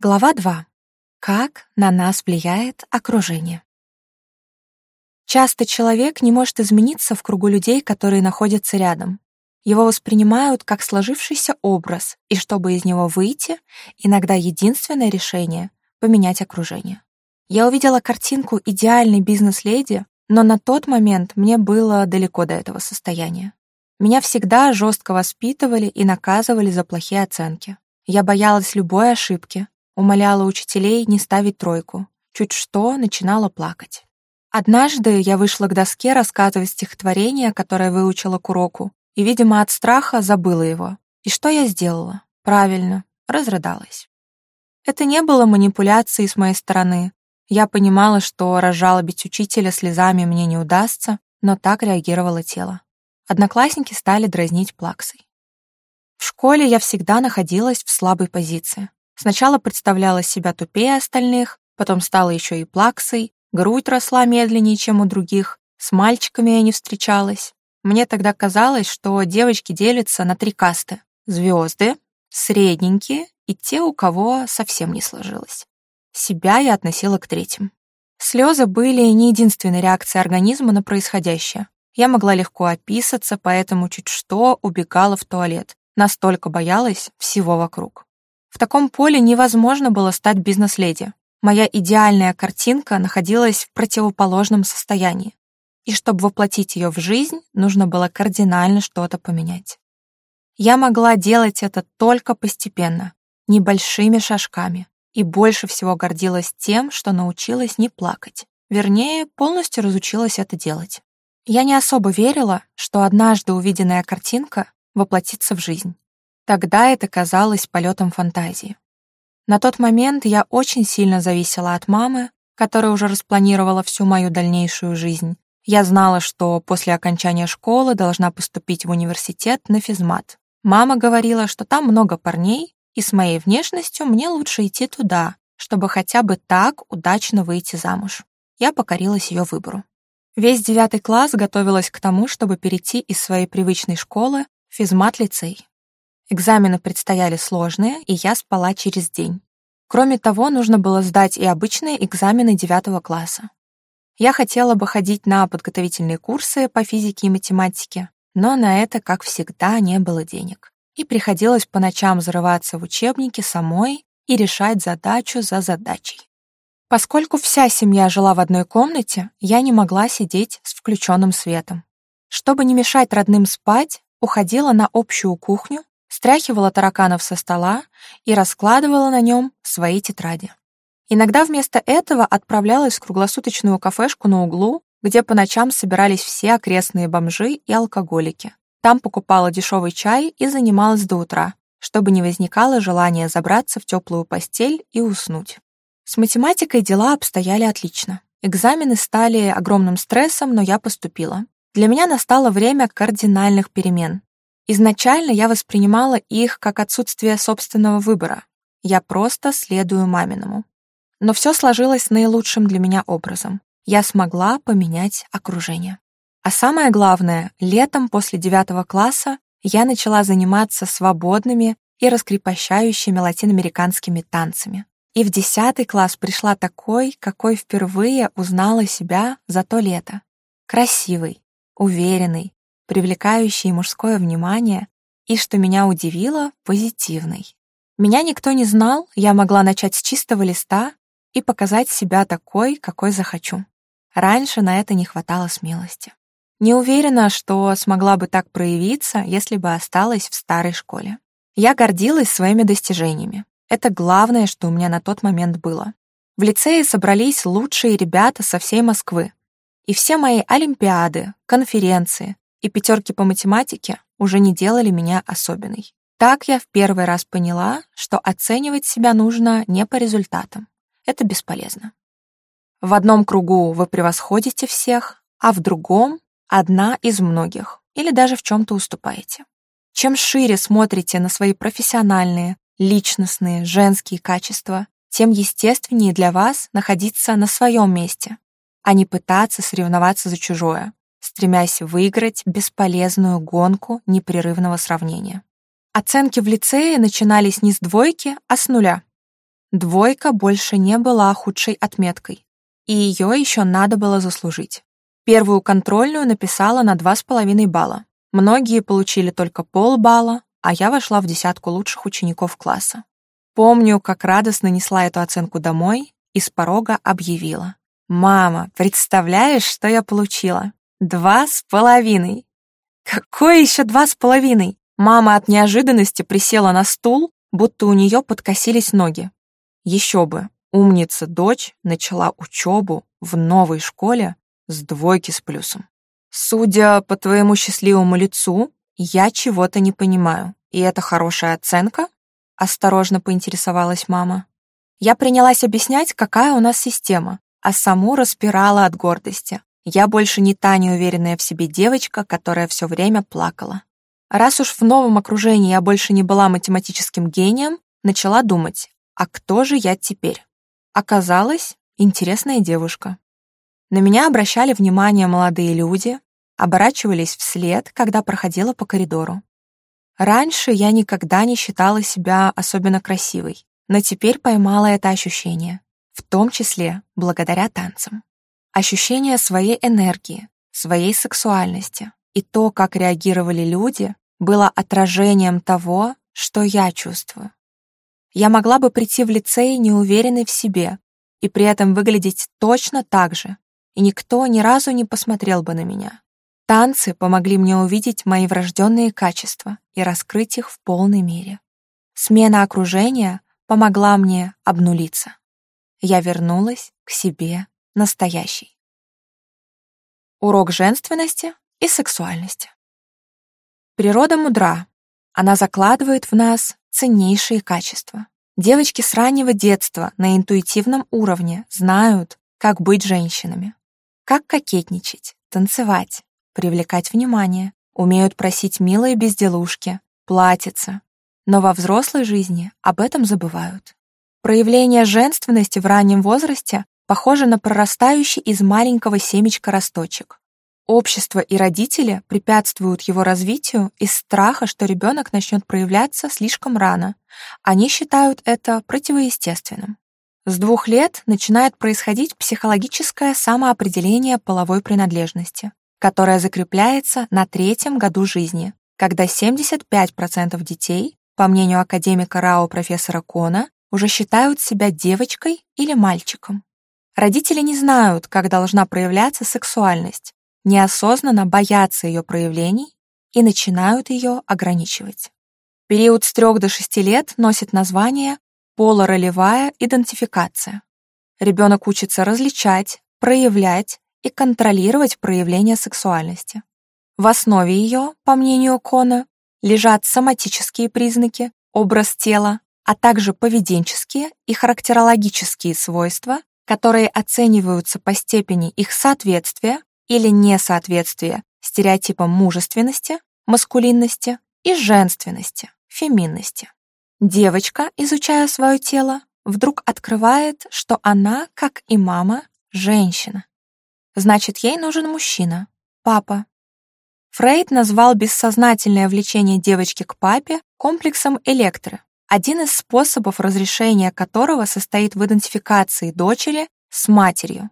Глава 2. Как на нас влияет окружение? Часто человек не может измениться в кругу людей, которые находятся рядом. Его воспринимают как сложившийся образ, и чтобы из него выйти, иногда единственное решение — поменять окружение. Я увидела картинку идеальной бизнес-леди, но на тот момент мне было далеко до этого состояния. Меня всегда жестко воспитывали и наказывали за плохие оценки. Я боялась любой ошибки, умоляла учителей не ставить тройку, чуть что начинала плакать. Однажды я вышла к доске рассказывать стихотворение, которое выучила к уроку, и, видимо, от страха забыла его. И что я сделала? Правильно, разрыдалась. Это не было манипуляцией с моей стороны. Я понимала, что разжалобить учителя слезами мне не удастся, но так реагировало тело. Одноклассники стали дразнить плаксой. В школе я всегда находилась в слабой позиции. Сначала представляла себя тупее остальных, потом стала еще и плаксой, грудь росла медленнее, чем у других, с мальчиками я не встречалась. Мне тогда казалось, что девочки делятся на три касты. Звезды, средненькие и те, у кого совсем не сложилось. Себя я относила к третьим. Слезы были не единственной реакцией организма на происходящее. Я могла легко описаться, поэтому чуть что убегала в туалет. Настолько боялась всего вокруг. В таком поле невозможно было стать бизнес-леди. Моя идеальная картинка находилась в противоположном состоянии. И чтобы воплотить ее в жизнь, нужно было кардинально что-то поменять. Я могла делать это только постепенно, небольшими шажками, и больше всего гордилась тем, что научилась не плакать. Вернее, полностью разучилась это делать. Я не особо верила, что однажды увиденная картинка воплотится в жизнь. Тогда это казалось полетом фантазии. На тот момент я очень сильно зависела от мамы, которая уже распланировала всю мою дальнейшую жизнь. Я знала, что после окончания школы должна поступить в университет на физмат. Мама говорила, что там много парней, и с моей внешностью мне лучше идти туда, чтобы хотя бы так удачно выйти замуж. Я покорилась ее выбору. Весь девятый класс готовилась к тому, чтобы перейти из своей привычной школы в физмат-лицей. Экзамены предстояли сложные, и я спала через день. Кроме того, нужно было сдать и обычные экзамены девятого класса. Я хотела бы ходить на подготовительные курсы по физике и математике, но на это, как всегда, не было денег. И приходилось по ночам зарываться в учебнике самой и решать задачу за задачей. Поскольку вся семья жила в одной комнате, я не могла сидеть с включенным светом. Чтобы не мешать родным спать, уходила на общую кухню стряхивала тараканов со стола и раскладывала на нем свои тетради. Иногда вместо этого отправлялась в круглосуточную кафешку на углу, где по ночам собирались все окрестные бомжи и алкоголики. Там покупала дешевый чай и занималась до утра, чтобы не возникало желания забраться в теплую постель и уснуть. С математикой дела обстояли отлично. Экзамены стали огромным стрессом, но я поступила. Для меня настало время кардинальных перемен. Изначально я воспринимала их как отсутствие собственного выбора. Я просто следую маминому. Но все сложилось наилучшим для меня образом. Я смогла поменять окружение. А самое главное, летом после девятого класса я начала заниматься свободными и раскрепощающими латиноамериканскими танцами. И в десятый класс пришла такой, какой впервые узнала себя за то лето. Красивый, уверенный, привлекающий мужское внимание, и, что меня удивило, позитивный. Меня никто не знал, я могла начать с чистого листа и показать себя такой, какой захочу. Раньше на это не хватало смелости. Не уверена, что смогла бы так проявиться, если бы осталась в старой школе. Я гордилась своими достижениями. Это главное, что у меня на тот момент было. В лицее собрались лучшие ребята со всей Москвы. И все мои олимпиады, конференции, и пятерки по математике уже не делали меня особенной. Так я в первый раз поняла, что оценивать себя нужно не по результатам. Это бесполезно. В одном кругу вы превосходите всех, а в другом — одна из многих, или даже в чем-то уступаете. Чем шире смотрите на свои профессиональные, личностные, женские качества, тем естественнее для вас находиться на своем месте, а не пытаться соревноваться за чужое, стремясь выиграть бесполезную гонку непрерывного сравнения. Оценки в лицее начинались не с двойки, а с нуля. Двойка больше не была худшей отметкой, и ее еще надо было заслужить. Первую контрольную написала на 2,5 балла. Многие получили только полбалла, а я вошла в десятку лучших учеников класса. Помню, как радостно несла эту оценку домой и с порога объявила. «Мама, представляешь, что я получила?» Два с половиной. Какое еще два с половиной? Мама от неожиданности присела на стул, будто у нее подкосились ноги. Еще бы, умница дочь начала учебу в новой школе с двойки с плюсом. Судя по твоему счастливому лицу, я чего-то не понимаю. И это хорошая оценка? Осторожно поинтересовалась мама. Я принялась объяснять, какая у нас система, а саму распирала от гордости. Я больше не та неуверенная в себе девочка, которая все время плакала. Раз уж в новом окружении я больше не была математическим гением, начала думать, а кто же я теперь? Оказалось, интересная девушка. На меня обращали внимание молодые люди, оборачивались вслед, когда проходила по коридору. Раньше я никогда не считала себя особенно красивой, но теперь поймала это ощущение, в том числе благодаря танцам ощущение своей энергии, своей сексуальности. И то, как реагировали люди, было отражением того, что я чувствую. Я могла бы прийти в лицей неуверенной в себе и при этом выглядеть точно так же, и никто ни разу не посмотрел бы на меня. Танцы помогли мне увидеть мои врожденные качества и раскрыть их в полной мере. Смена окружения помогла мне обнулиться. Я вернулась к себе настоящий. Урок женственности и сексуальности. Природа мудра. Она закладывает в нас ценнейшие качества. Девочки с раннего детства на интуитивном уровне знают, как быть женщинами, как кокетничать, танцевать, привлекать внимание, умеют просить милые безделушки, платиться. Но во взрослой жизни об этом забывают. Проявление женственности в раннем возрасте Похоже на прорастающий из маленького семечка росточек. Общество и родители препятствуют его развитию из страха, что ребенок начнет проявляться слишком рано. Они считают это противоестественным. С двух лет начинает происходить психологическое самоопределение половой принадлежности, которое закрепляется на третьем году жизни, когда 75% детей, по мнению академика Рао профессора Кона, уже считают себя девочкой или мальчиком. Родители не знают, как должна проявляться сексуальность, неосознанно боятся ее проявлений и начинают ее ограничивать. Период с 3 до 6 лет носит название полуролевая идентификация. Ребенок учится различать, проявлять и контролировать проявление сексуальности. В основе ее, по мнению Кона, лежат соматические признаки, образ тела, а также поведенческие и характерологические свойства которые оцениваются по степени их соответствия или несоответствия стереотипам мужественности, маскулинности и женственности, феминности. Девочка, изучая свое тело, вдруг открывает, что она, как и мама, женщина. Значит, ей нужен мужчина, папа. Фрейд назвал бессознательное влечение девочки к папе комплексом электры, один из способов разрешения которого состоит в идентификации дочери с матерью.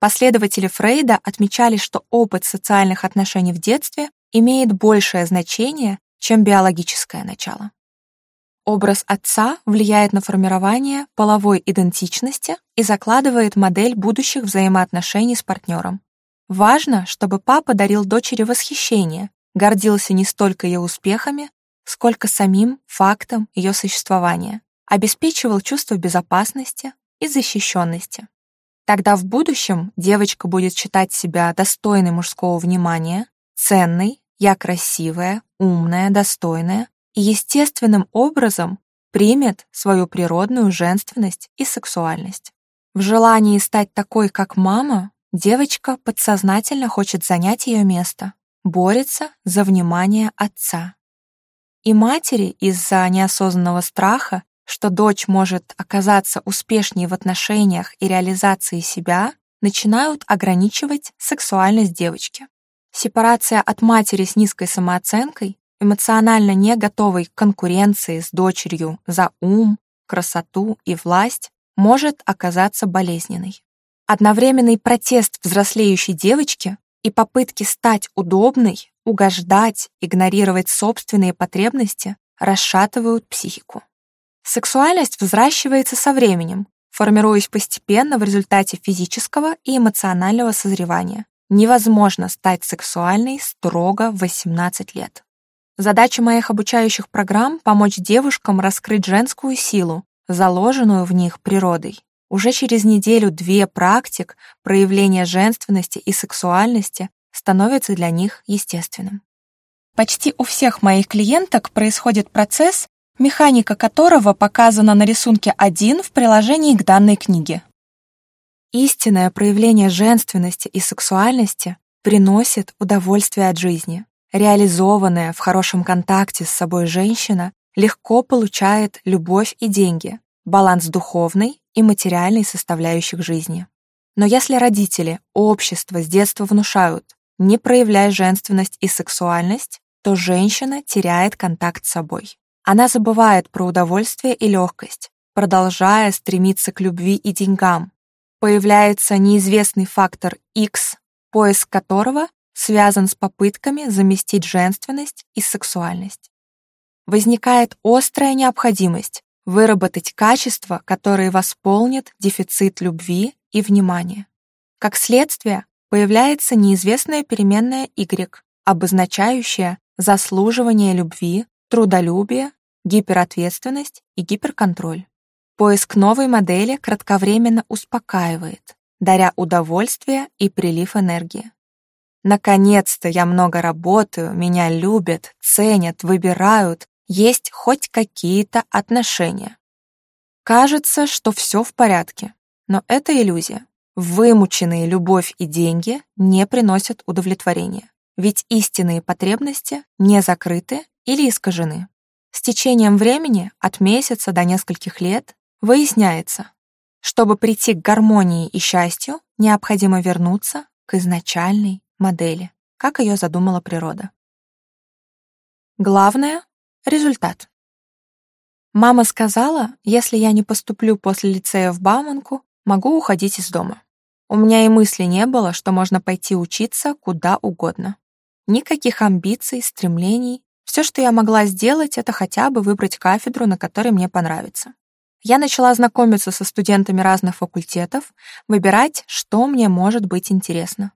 Последователи Фрейда отмечали, что опыт социальных отношений в детстве имеет большее значение, чем биологическое начало. Образ отца влияет на формирование половой идентичности и закладывает модель будущих взаимоотношений с партнером. Важно, чтобы папа дарил дочери восхищение, гордился не столько ее успехами, сколько самим фактом ее существования, обеспечивал чувство безопасности и защищенности. Тогда в будущем девочка будет считать себя достойной мужского внимания, ценной, я красивая, умная, достойная и естественным образом примет свою природную женственность и сексуальность. В желании стать такой, как мама, девочка подсознательно хочет занять ее место, борется за внимание отца, и матери из-за неосознанного страха, что дочь может оказаться успешнее в отношениях и реализации себя, начинают ограничивать сексуальность девочки. Сепарация от матери с низкой самооценкой, эмоционально не готовой к конкуренции с дочерью за ум, красоту и власть, может оказаться болезненной. Одновременный протест взрослеющей девочки и попытки стать удобной угождать, игнорировать собственные потребности расшатывают психику. Сексуальность взращивается со временем, формируясь постепенно в результате физического и эмоционального созревания. Невозможно стать сексуальной строго в 18 лет. Задача моих обучающих программ — помочь девушкам раскрыть женскую силу, заложенную в них природой. Уже через неделю-две практик проявления женственности и сексуальности становится для них естественным. Почти у всех моих клиенток происходит процесс, механика которого показана на рисунке 1 в приложении к данной книге. Истинное проявление женственности и сексуальности приносит удовольствие от жизни. Реализованная в хорошем контакте с собой женщина легко получает любовь и деньги, баланс духовной и материальной составляющих жизни. Но если родители, общество с детства внушают, не проявляя женственность и сексуальность, то женщина теряет контакт с собой. Она забывает про удовольствие и легкость, продолжая стремиться к любви и деньгам. Появляется неизвестный фактор X, поиск которого связан с попытками заместить женственность и сексуальность. Возникает острая необходимость выработать качества, которые восполнят дефицит любви и внимания. Как следствие, появляется неизвестная переменная y, обозначающая заслуживание любви, трудолюбие, гиперответственность и гиперконтроль. Поиск новой модели кратковременно успокаивает, даря удовольствие и прилив энергии. Наконец-то я много работаю, меня любят, ценят, выбирают, есть хоть какие-то отношения. Кажется, что все в порядке, но это иллюзия. Вымученные любовь и деньги не приносят удовлетворения, ведь истинные потребности не закрыты или искажены. С течением времени, от месяца до нескольких лет, выясняется, чтобы прийти к гармонии и счастью, необходимо вернуться к изначальной модели, как ее задумала природа. Главное — результат. Мама сказала, если я не поступлю после лицея в Бауманку, могу уходить из дома. У меня и мысли не было, что можно пойти учиться куда угодно. Никаких амбиций, стремлений. Все, что я могла сделать, это хотя бы выбрать кафедру, на которой мне понравится. Я начала знакомиться со студентами разных факультетов, выбирать, что мне может быть интересно.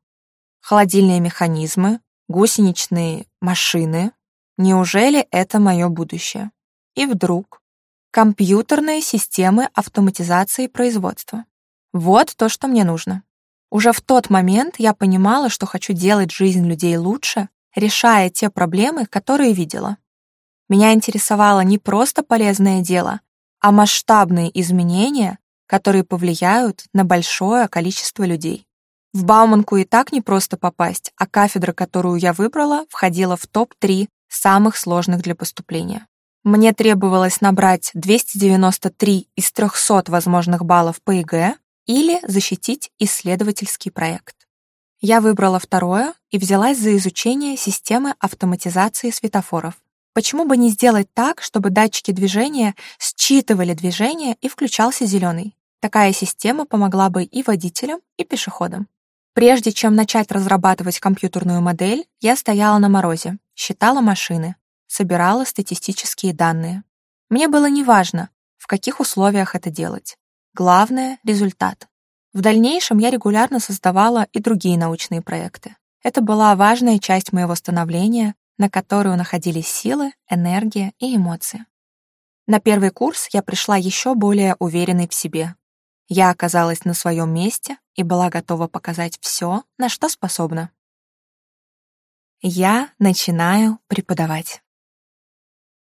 Холодильные механизмы, гусеничные машины. Неужели это мое будущее? И вдруг компьютерные системы автоматизации производства. Вот то, что мне нужно. Уже в тот момент я понимала, что хочу делать жизнь людей лучше, решая те проблемы, которые видела. Меня интересовало не просто полезное дело, а масштабные изменения, которые повлияют на большое количество людей. В Бауманку и так не просто попасть, а кафедра, которую я выбрала, входила в топ-3 самых сложных для поступления. Мне требовалось набрать 293 из 300 возможных баллов по ЕГЭ, или защитить исследовательский проект. Я выбрала второе и взялась за изучение системы автоматизации светофоров. Почему бы не сделать так, чтобы датчики движения считывали движение и включался зеленый? Такая система помогла бы и водителям, и пешеходам. Прежде чем начать разрабатывать компьютерную модель, я стояла на морозе, считала машины, собирала статистические данные. Мне было неважно, в каких условиях это делать. Главное — результат. В дальнейшем я регулярно создавала и другие научные проекты. Это была важная часть моего становления, на которую находились силы, энергия и эмоции. На первый курс я пришла еще более уверенной в себе. Я оказалась на своем месте и была готова показать все, на что способна. Я начинаю преподавать.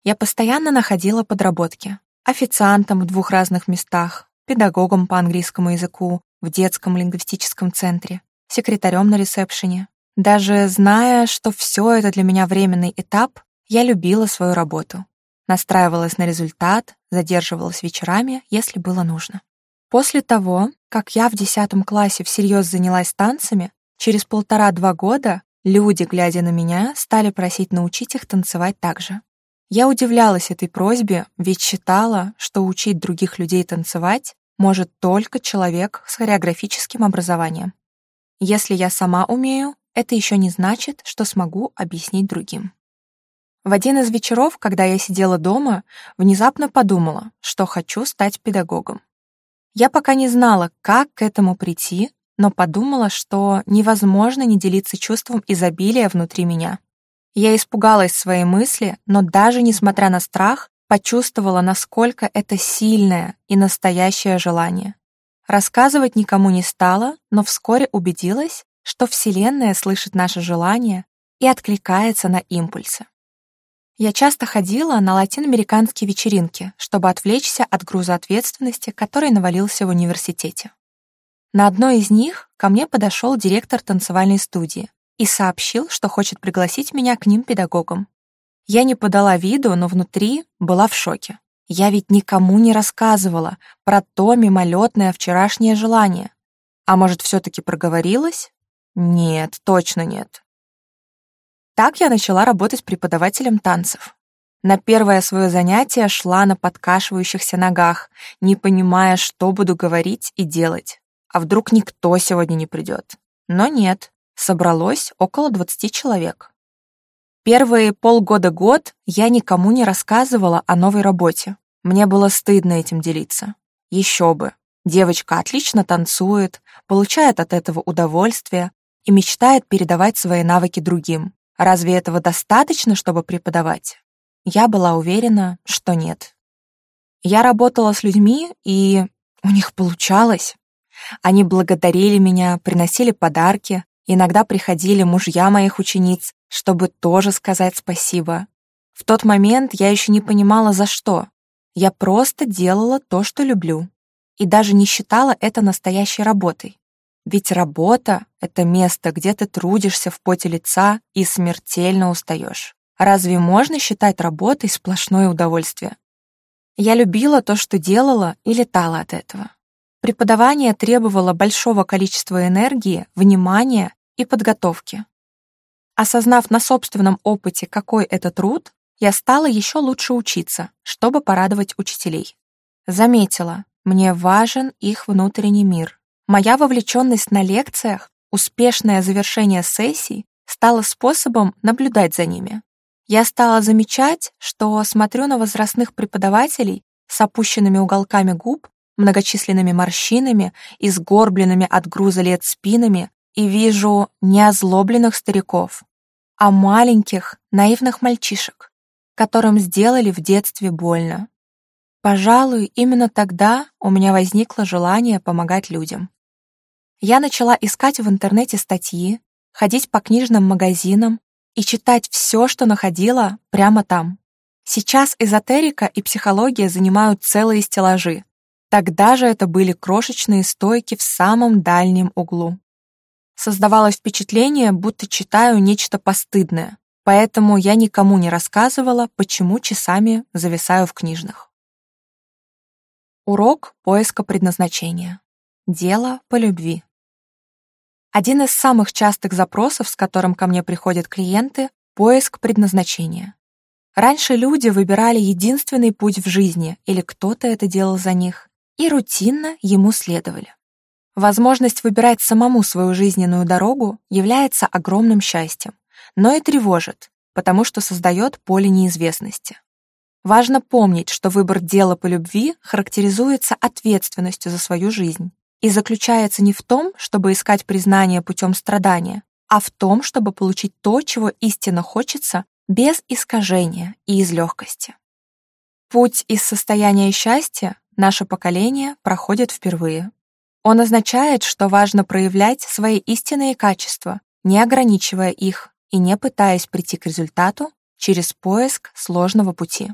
Я постоянно находила подработки. Официантом в двух разных местах, педагогом по английскому языку в детском лингвистическом центре, секретарем на ресепшене. Даже зная, что все это для меня временный этап, я любила свою работу. Настраивалась на результат, задерживалась вечерами, если было нужно. После того, как я в 10 классе всерьез занялась танцами, через полтора-два года люди, глядя на меня, стали просить научить их танцевать так же. Я удивлялась этой просьбе, ведь считала, что учить других людей танцевать может только человек с хореографическим образованием. Если я сама умею, это еще не значит, что смогу объяснить другим. В один из вечеров, когда я сидела дома, внезапно подумала, что хочу стать педагогом. Я пока не знала, как к этому прийти, но подумала, что невозможно не делиться чувством изобилия внутри меня. Я испугалась своей мысли, но даже несмотря на страх, почувствовала, насколько это сильное и настоящее желание. Рассказывать никому не стала, но вскоре убедилась, что Вселенная слышит наши желания и откликается на импульсы. Я часто ходила на латиноамериканские вечеринки, чтобы отвлечься от груза ответственности, который навалился в университете. На одной из них ко мне подошел директор танцевальной студии и сообщил, что хочет пригласить меня к ним педагогом. Я не подала виду, но внутри была в шоке. Я ведь никому не рассказывала про то мимолетное вчерашнее желание. А может, все-таки проговорилась? Нет, точно нет. Так я начала работать преподавателем танцев. На первое свое занятие шла на подкашивающихся ногах, не понимая, что буду говорить и делать. А вдруг никто сегодня не придет? Но нет, собралось около 20 человек. Первые полгода-год я никому не рассказывала о новой работе. Мне было стыдно этим делиться. Еще бы. Девочка отлично танцует, получает от этого удовольствие и мечтает передавать свои навыки другим. Разве этого достаточно, чтобы преподавать? Я была уверена, что нет. Я работала с людьми, и у них получалось. Они благодарили меня, приносили подарки, иногда приходили мужья моих учениц чтобы тоже сказать спасибо. В тот момент я еще не понимала, за что. Я просто делала то, что люблю. И даже не считала это настоящей работой. Ведь работа — это место, где ты трудишься в поте лица и смертельно устаешь. Разве можно считать работой сплошное удовольствие? Я любила то, что делала, и летала от этого. Преподавание требовало большого количества энергии, внимания и подготовки. Осознав на собственном опыте, какой это труд, я стала еще лучше учиться, чтобы порадовать учителей. Заметила, мне важен их внутренний мир. Моя вовлеченность на лекциях, успешное завершение сессий стало способом наблюдать за ними. Я стала замечать, что смотрю на возрастных преподавателей с опущенными уголками губ, многочисленными морщинами и сгорбленными от груза лет спинами, и вижу не озлобленных стариков, а маленьких, наивных мальчишек, которым сделали в детстве больно. Пожалуй, именно тогда у меня возникло желание помогать людям. Я начала искать в интернете статьи, ходить по книжным магазинам и читать все, что находила, прямо там. Сейчас эзотерика и психология занимают целые стеллажи. Тогда же это были крошечные стойки в самом дальнем углу. Создавалось впечатление, будто читаю нечто постыдное, поэтому я никому не рассказывала, почему часами зависаю в книжных. Урок поиска предназначения. Дело по любви. Один из самых частых запросов, с которым ко мне приходят клиенты — поиск предназначения. Раньше люди выбирали единственный путь в жизни, или кто-то это делал за них, и рутинно ему следовали. Возможность выбирать самому свою жизненную дорогу является огромным счастьем, но и тревожит, потому что создает поле неизвестности. Важно помнить, что выбор дела по любви характеризуется ответственностью за свою жизнь и заключается не в том, чтобы искать признание путем страдания, а в том, чтобы получить то, чего истинно хочется, без искажения и из легкости. Путь из состояния счастья наше поколение проходит впервые. Он означает, что важно проявлять свои истинные качества, не ограничивая их и не пытаясь прийти к результату через поиск сложного пути.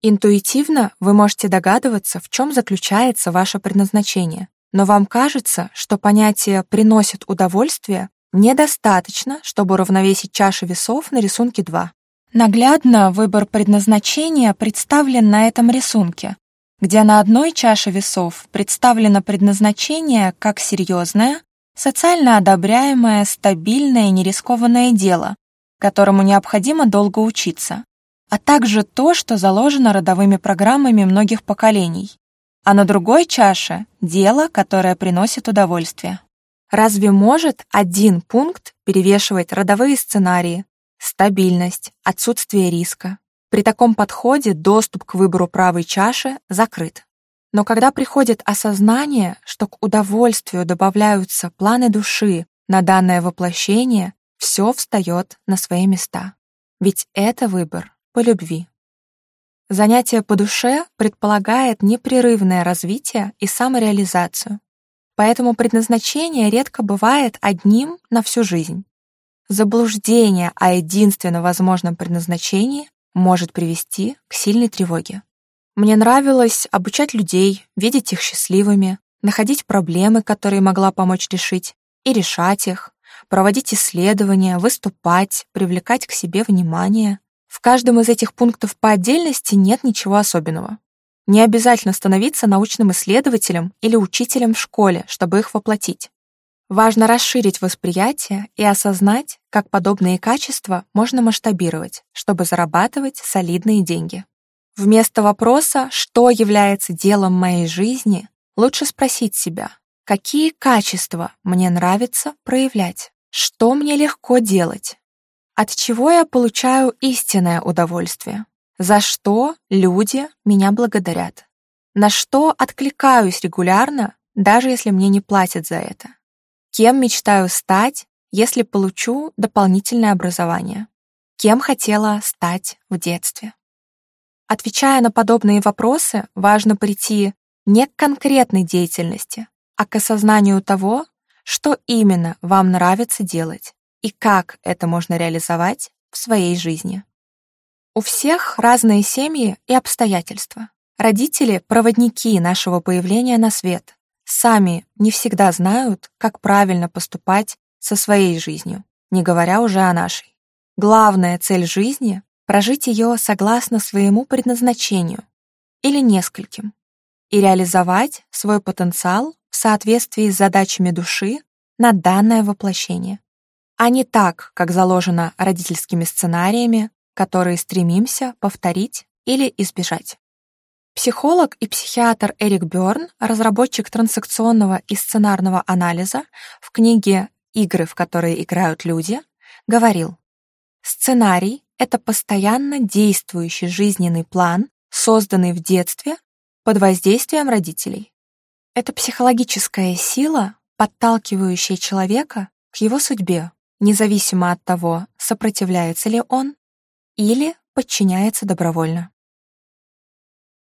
Интуитивно вы можете догадываться, в чем заключается ваше предназначение, но вам кажется, что понятие «приносит удовольствие» недостаточно, чтобы уравновесить чаши весов на рисунке 2. Наглядно выбор предназначения представлен на этом рисунке, где на одной чаше весов представлено предназначение как серьезное, социально одобряемое, стабильное и нерискованное дело, которому необходимо долго учиться, а также то, что заложено родовыми программами многих поколений. А на другой чаше – дело, которое приносит удовольствие. Разве может один пункт перевешивать родовые сценарии, стабильность, отсутствие риска? При таком подходе доступ к выбору правой чаши закрыт. Но когда приходит осознание, что к удовольствию добавляются планы души на данное воплощение, все встает на свои места. Ведь это выбор по любви. Занятие по душе предполагает непрерывное развитие и самореализацию. Поэтому предназначение редко бывает одним на всю жизнь. Заблуждение о единственно возможном предназначении может привести к сильной тревоге. Мне нравилось обучать людей, видеть их счастливыми, находить проблемы, которые могла помочь решить, и решать их, проводить исследования, выступать, привлекать к себе внимание. В каждом из этих пунктов по отдельности нет ничего особенного. Не обязательно становиться научным исследователем или учителем в школе, чтобы их воплотить. Важно расширить восприятие и осознать, как подобные качества можно масштабировать, чтобы зарабатывать солидные деньги. Вместо вопроса «что является делом моей жизни?» лучше спросить себя, какие качества мне нравится проявлять, что мне легко делать, от чего я получаю истинное удовольствие, за что люди меня благодарят, на что откликаюсь регулярно, даже если мне не платят за это. Кем мечтаю стать, если получу дополнительное образование? Кем хотела стать в детстве? Отвечая на подобные вопросы, важно прийти не к конкретной деятельности, а к осознанию того, что именно вам нравится делать и как это можно реализовать в своей жизни. У всех разные семьи и обстоятельства. Родители — проводники нашего появления на свет, сами не всегда знают, как правильно поступать со своей жизнью, не говоря уже о нашей. Главная цель жизни — прожить ее согласно своему предназначению или нескольким, и реализовать свой потенциал в соответствии с задачами души на данное воплощение, а не так, как заложено родительскими сценариями, которые стремимся повторить или избежать. Психолог и психиатр Эрик Бёрн, разработчик трансакционного и сценарного анализа, в книге «Игры, в которые играют люди», говорил, «Сценарий — это постоянно действующий жизненный план, созданный в детстве под воздействием родителей. Это психологическая сила, подталкивающая человека к его судьбе, независимо от того, сопротивляется ли он или подчиняется добровольно.